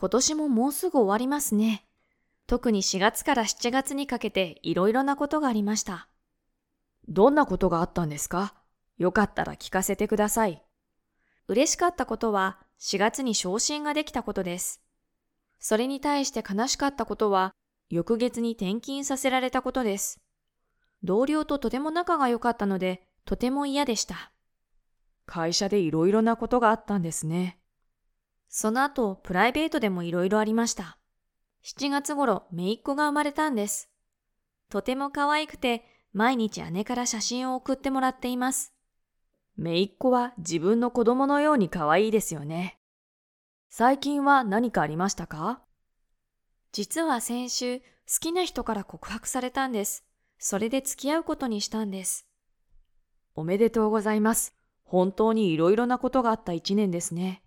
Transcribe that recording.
今年ももうすぐ終わりますね。特に4月から7月にかけていろいろなことがありました。どんなことがあったんですか？よかったら聞かせてください。嬉しかったことは4月に昇進ができたことです。それに対して悲しかったことは翌月に転勤させられたことです。同僚ととても仲が良かったのでとても嫌でした。会社でいろいろなことがあったんですね。その後、プライベートでもいろいろありました。7月頃、姪っ子が生まれたんです。とても可愛くて、毎日姉から写真を送ってもらっています。姪っ子は自分の子供のように可愛いですよね。最近は何かありましたか？実は先週、好きな人から告白されたんです。それで付き合うことにしたんです。おめでとうございます。本当にいろいろなことがあった一年ですね。